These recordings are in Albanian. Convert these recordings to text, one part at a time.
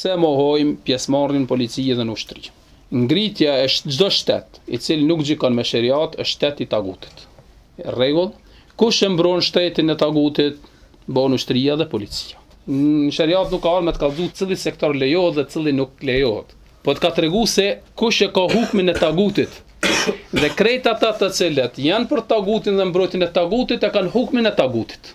Pse e mohojmë pjesëmarrjen në polici dhe në ushtri? Ngritja e çdo shtet, i cili nuk gjykon me sheriat, është shtet i tagutit. Rregull? Kush e mbron shtetin e tagutit? E mbron ushtria dhe policia. Në sheriat nuk ka ardhur me të kallxu cili sektor lejohet dhe cili nuk lejohet, po të ka tregu se kush e ka hukmin e tagutit. Dhe krejt ata të cilët janë për tagutin dhe mbrojtjen e tagutit e kanë hukmin e tagutit.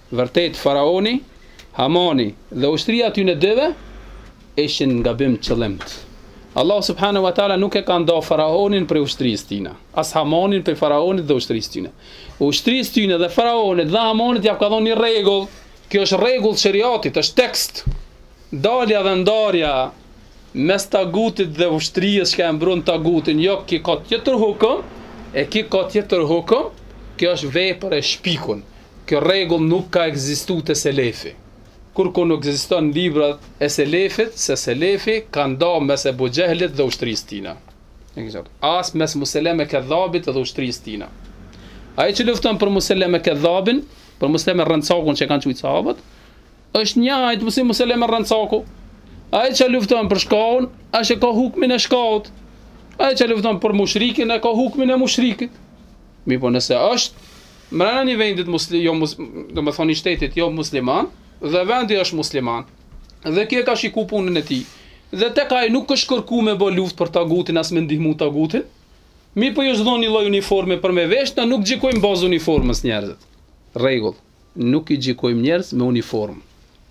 Vërtet faraoni, Hamani dhe ushtria e atyre dyve ishin në gabim të qëllimtë. Allahu subhanahu wa taala nuk e ka nda faraonin prej ushtrisë tina, as Hamanin prej faraonit dhe ushtrisë tyre. Ushtrisë tyre dhe faraonit dhe Hamanit ja ka dhënë një rregull. Kjo është rregull e sheriatit, është tekst. Dalja dhe ndarja mes tagutit dhe ushtrisë që e mbron tagutin, jo ki ka tjetër hukum, e ki ka tjetër hukum, kjo është vepër e shpikun. Kjo rregull nuk ka ekzistu te selefi. Kurrkund nuk ekziston në librat e selefit se selefi ka nda mes Ebu Xhehlit dhe ushtrisë tina. As mes Museleme Kedhabit dhe ushtrisë tina. Ai që lufton për Museleme Kedhabin, për Museleme Rrencakun që kanë qujtë sahabët, është i njëjtë sikur Museleme Rrencaku. Ai që lufton për shkaun, është e ka hukmin e shkaut. Ai që lufton për mushrikin, e ka hukmin e mushrikit. Mirëpo nëse është mbrenda një vendit muslim, jo mus, domethënë i shtetit jo musliman dhe vendi është musliman. Dhe ky e ka shiku punën e tij. Dhe tek ai nuk është kërku me bë luftë për tagutin as me ndihmu tagutin. Mirëpo i është dhënë një lloj uniforme për me vesh, na nuk gjykojmë në bazë uniformës njerëzit. Rregull. Nuk i gjykojmë njerëz me uniformë,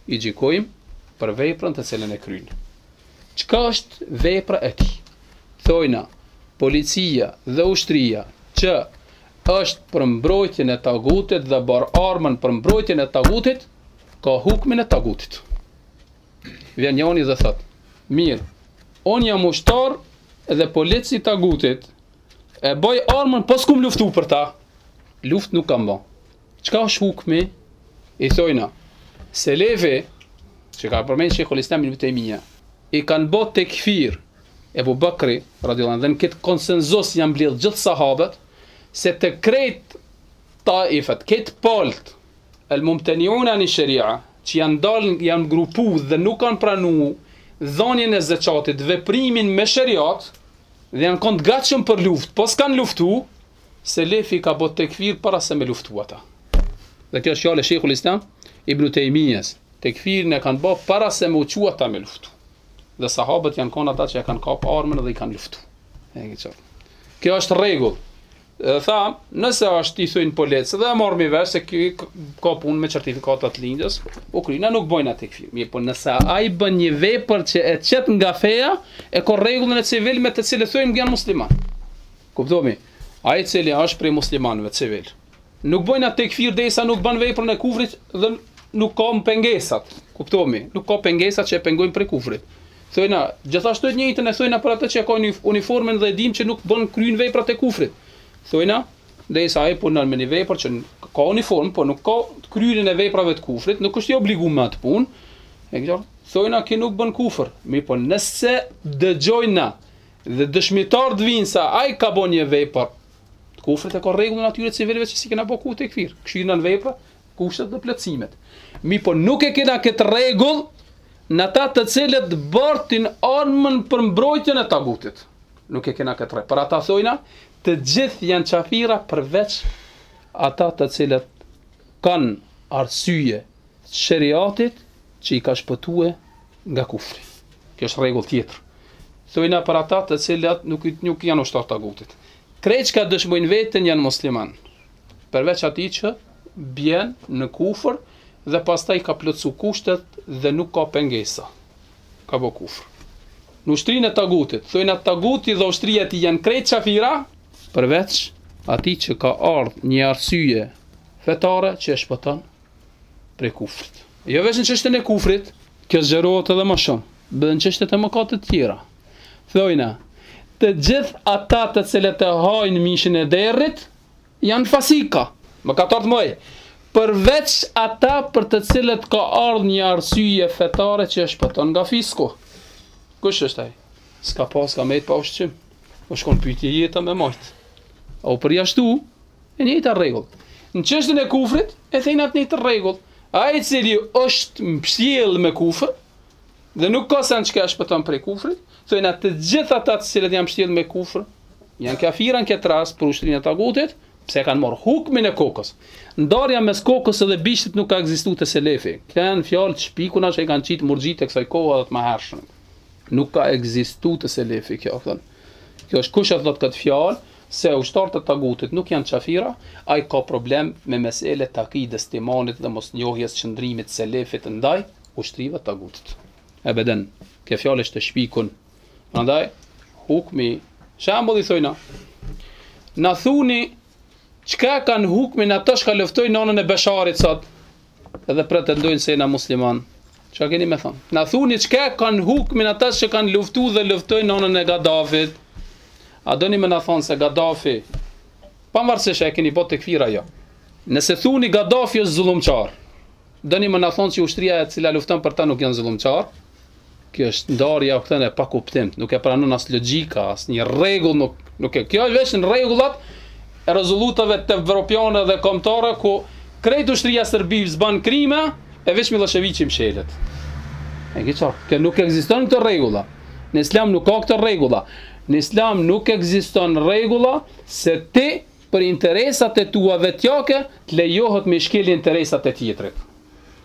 i gjykojmë për veprën të cilën e kryjnë. Çka është vepra e tij? Thojna, policia dhe ushtria që është për mbrojtjen e tagutit dhe bar armën për mbrojtjen e tagutit, ka hukmin e tagutit. Vjen njëri dhe thotë, mirë, unë jam ushtar dhe polic i tagutit, e baj armën, po s'kum luftu për ta, luft nuk kam bo. Çka është hukmi i thojna? Selefi që ka përmend Sheikhul Islam ibn Taymija i kanë bë tekfir Ebu Bakri radhiyallahu anhu dhe në këtë konsenzus janë mbledh gjithë sahabët se krejt taifat, këto palët el mumtaniun ani sharia që janë dal janë grupu dhe nuk kanë pranu dhënien e zeqatit, veprimin me sheriat dhe janë kanë të gatshëm për luftë, po s'kanë luftu, Selefi ka bo tekfir para se me luftu ata. Dhe kjo është fjalë e Shejhul Islam Ibnu Tejmijes. Tekfirin e kanë bo para se me u çu ata me luftu. Dhe sahabët janë kanë ata që e kanë kap armën dhe i kanë luftu. Kjo është rregull. Dhe tha, nëse është i thonë polic, dhe e marrim vesh se ky ka punë me certifikatat e lindjes, u kry, na nuk bojna tekfir. Mirëpo nëse ai bën një vepër që e qet nga feja, e ka rregullin e civilëve të cilë thonë janë musliman. Kuptoni, ai i cili është prej muslimanëve civil, nuk bojna tekfir derisa nuk bën veprën e kufrit dhe nuk ka më pengesat. Kuptoni, nuk ka pengesat që e pengojnë prej kufrit. Thojna, gjithashtu të njëjtën e thojna për atë që ka uniformën dhe dim që nuk bën kryen veprat e kufrit. Thojna, derisa ai punon me një vepër që ka uniformë, po nuk ka kryerjen e veprave të kufrit, nuk është i obliguar me atë punë. E gjithë, thojna që nuk bën kufër. Mirëpo nëse dëgjojna Dhe dëshmitar të vinë se ai ka bën një vepër kufri, e ka rregullin e atyre civilëve që s'i kena bë kurrë tekfir. Kqyret vepra, kushtet dhe plotësimet. Mirëpo nuk e kena këtë rregull në ata të cilët bartin armën për mbrojtjen e tagutit. Nuk e kena këtë rregull. Për ata thojna, të gjithë janë qafira përveç ata të cilët kanë arsye sheriatit që i ka shpëtue nga kufri. Kjo është rregull tjetër. Thojna për ata të cilët nuk nuk janë ushtarë të tagutit. Krejt çka dëshmojnë veten janë musliman. Përveç atij që bjen në kufër dhe pastaj ka plotësu kushtet dhe nuk ka pengesa. Ka bo kufër. Në ushtrinë e tagutit, thojna taguti dhe ushtria e tij janë krejt qafira, përveç atij që ka ardhë një arsye fetare që e shpëton prej kufrit. Jo veç në çështjen e kufrit, kjo zgjerohet edhe më shumë, edhe në çështjet e mëkateve të tjera. Thojna, të gjithë ata të cilët e hajnë mishin e derrit, janë fasika, mëkatarë të mëdhej, përveç ata për të cilët ka ardhë një arsye fetare që e shpëton nga fisku. Kush është ai? S'ka pas, ka metë pa ushqim. Po i shkon n'pyetje jeta me majtë. A u përjashtu, E njëjta rregull. Në çështjen e kufrit e thona të njëjtën rregull. Ai i cili është mbështjell me kufër dhe nuk ka sen çka e shpëton prej kufrit, thona të gjithë ata të cilët janë mbështjell me kufër, janë kafira në këtë rast për ushtrinë e tagutit, pse kanë marrë hukmin e kokës. Ndarja mes kokës dhe bishtit nuk ka ekzistuar te selefi. Këto janë fjalë të shpikuna që i kanë qitë murxhit e kësaj kohe edhe të mëhershëm. Nuk ka ekzistuar te selefi kjo, thonë. Kjo është kush e thot këtë fjalë se ushtarët e tagutit nuk janë qafira, ai ka problem me meselet e akides të imanit dhe mosnjohjes qëndrimit të selefit ndaj ushtrive të tagutit. Ebeden, kjo fjalë është e shpikun. Prandaj hukmi shembull i thojna. Na thuni çka kanë hukmin ata që luftojnë n'anën e Besharit sot? Edhe pretendojnë se jena musliman. Qa keni me thonë? Na thuni qka kanë hukmin ata që kanë luftu dhe luftojnë në anën e Gaddafit? A doni me na thonë se Gaddafi, pavarësisht e keni bo tekfir a jo. Nëse thuni Gaddafi është zulumqar, doni me na thonë që ushtria e cila lufton për ta nuk janë zulumqar? Kjo është ndarje e kotë e pa kuptim, nuk e pranon as logjika, as një regull nuk, nuk e. Kjo e veç në rregullat e rezolutave evropiane ndërkombtare, ku krejt ushtria e Serbisë ban krime, e veç Millosheviqi mshelet. E ki qartë, kjo nuk egziston kto rregulla. Në islam nuk ka kto rregulla. Në islam nuk egziston rregulla se ti për interesat e tua vetjake të lejohet me shkel interesat e tjetërit.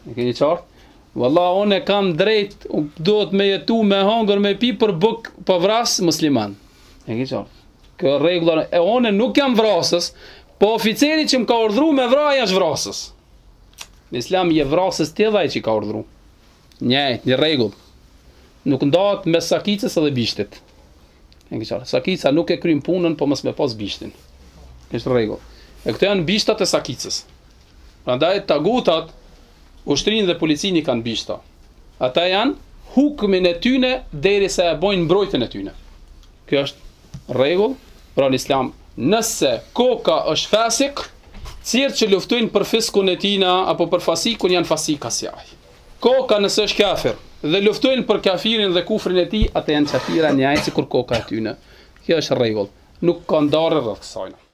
E keni qartë? Valla unë e kam drejt, duhet me jetu, me hangër, me pi për buk, po vras musliman. E ki qartë. Kjo rregulla, e unë nuk jam vrasës, po oficeri që më ka urdhru me vra, ai është vrasës. Në islam je vrasës ti edhe ai që ka urdhru. Njejt, një rregull. Nuk ndahet mes sakicës edhe bishtit. E ki qartë. Sakica nuk e kryn punën, po mos me pas bishtin. Kjo është rregull. E këto janë bishtat e sakicës. Prandaj tagutat ushtrinë dhe policinë i kanë bishta. Ata e kanë hukmin e tyne deri sa e bojnë mbrojtjen e tyne. Kjo është rregull, pra në Islam, nëse koka është fasik, tjerët që luftojnë për fiskun e tina apo për fasikun janë fasika si ai. Koka nëse është kafir dhe luftojnë për kafirin dhe kufrin e tij, ata janë kafira njëjtë sikur koka e tyne. Kjo është rregull. Nuk ka ndarje rreth kësaj.